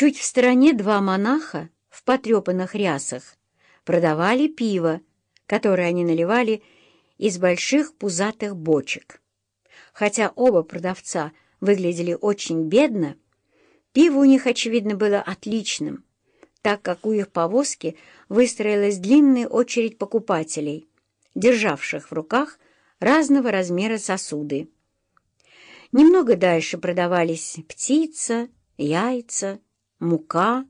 Чуть в стороне два монаха в потрепанных рясах продавали пиво, которое они наливали из больших пузатых бочек. Хотя оба продавца выглядели очень бедно, пиво у них, очевидно, было отличным, так как у их повозки выстроилась длинная очередь покупателей, державших в руках разного размера сосуды. Немного дальше продавались птица, яйца, мука,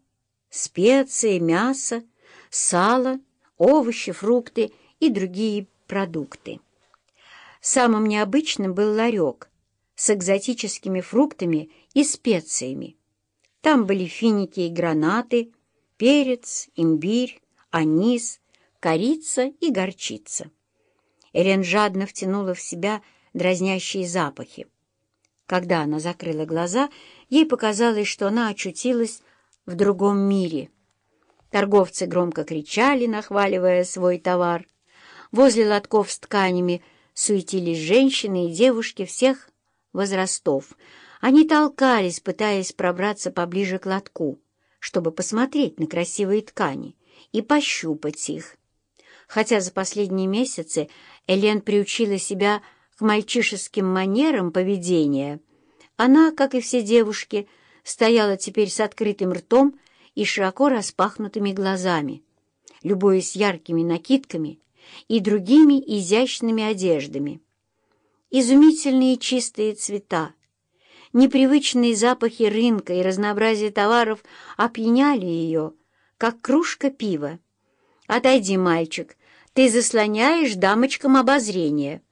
специи, мясо, сало, овощи, фрукты и другие продукты. Самым необычным был ларек с экзотическими фруктами и специями. Там были финики и гранаты, перец, имбирь, анис, корица и горчица. Элен жадно втянула в себя дразнящие запахи. Когда она закрыла глаза, ей показалось, что она очутилась в другом мире. Торговцы громко кричали, нахваливая свой товар. Возле лотков с тканями суетились женщины и девушки всех возрастов. Они толкались, пытаясь пробраться поближе к лотку, чтобы посмотреть на красивые ткани и пощупать их. Хотя за последние месяцы Элен приучила себя к мальчишеским манерам поведения, она, как и все девушки, стояла теперь с открытым ртом и широко распахнутыми глазами, любуясь яркими накидками и другими изящными одеждами. Изумительные чистые цвета, непривычные запахи рынка и разнообразие товаров опьяняли ее, как кружка пива. «Отойди, мальчик, ты заслоняешь дамочкам обозрение», —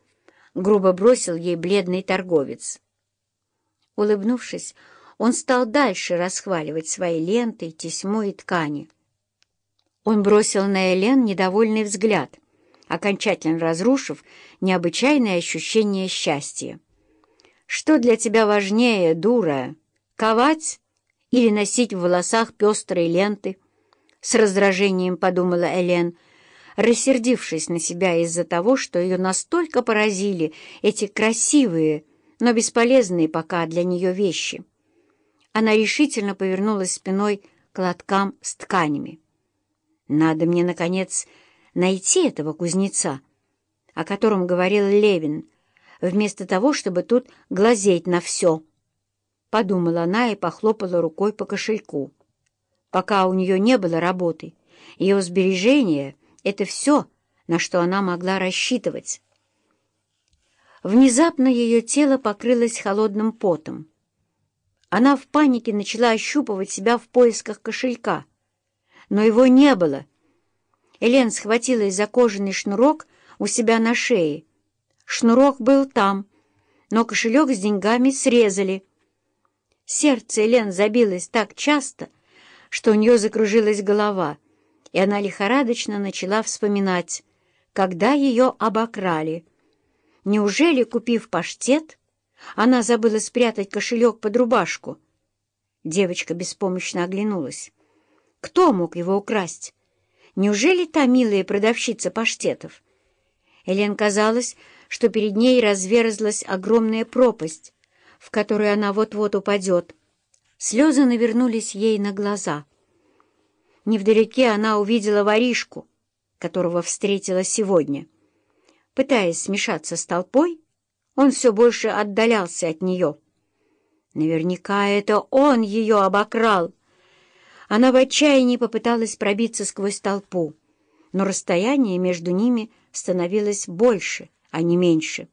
грубо бросил ей бледный торговец. Улыбнувшись, он стал дальше расхваливать свои ленты, тесьму и ткани. Он бросил на Элен недовольный взгляд, окончательно разрушив необычайное ощущение счастья. «Что для тебя важнее, дура, ковать или носить в волосах пестрые ленты?» С раздражением подумала Элен, рассердившись на себя из-за того, что ее настолько поразили эти красивые, но бесполезные пока для нее вещи. Она решительно повернулась спиной к лоткам с тканями. «Надо мне, наконец, найти этого кузнеца, о котором говорил Левин, вместо того, чтобы тут глазеть на все». Подумала она и похлопала рукой по кошельку. Пока у нее не было работы, ее сбережения — это все, на что она могла рассчитывать. Внезапно ее тело покрылось холодным потом. Она в панике начала ощупывать себя в поисках кошелька, но его не было. Элен схватилась за кожаный шнурок у себя на шее. Шнурок был там, но кошелек с деньгами срезали. Сердце Элен забилось так часто, что у нее закружилась голова, и она лихорадочно начала вспоминать, когда ее обокрали. Неужели, купив паштет, она забыла спрятать кошелек под рубашку? Девочка беспомощно оглянулась. Кто мог его украсть? Неужели та милая продавщица паштетов? Элен казалось, что перед ней разверзлась огромная пропасть, в которую она вот-вот упадет. Слезы навернулись ей на глаза. Невдалеке она увидела воришку, которого встретила сегодня — Пытаясь смешаться с толпой, он все больше отдалялся от нее. Наверняка это он ее обокрал. Она в отчаянии попыталась пробиться сквозь толпу, но расстояние между ними становилось больше, а не меньше.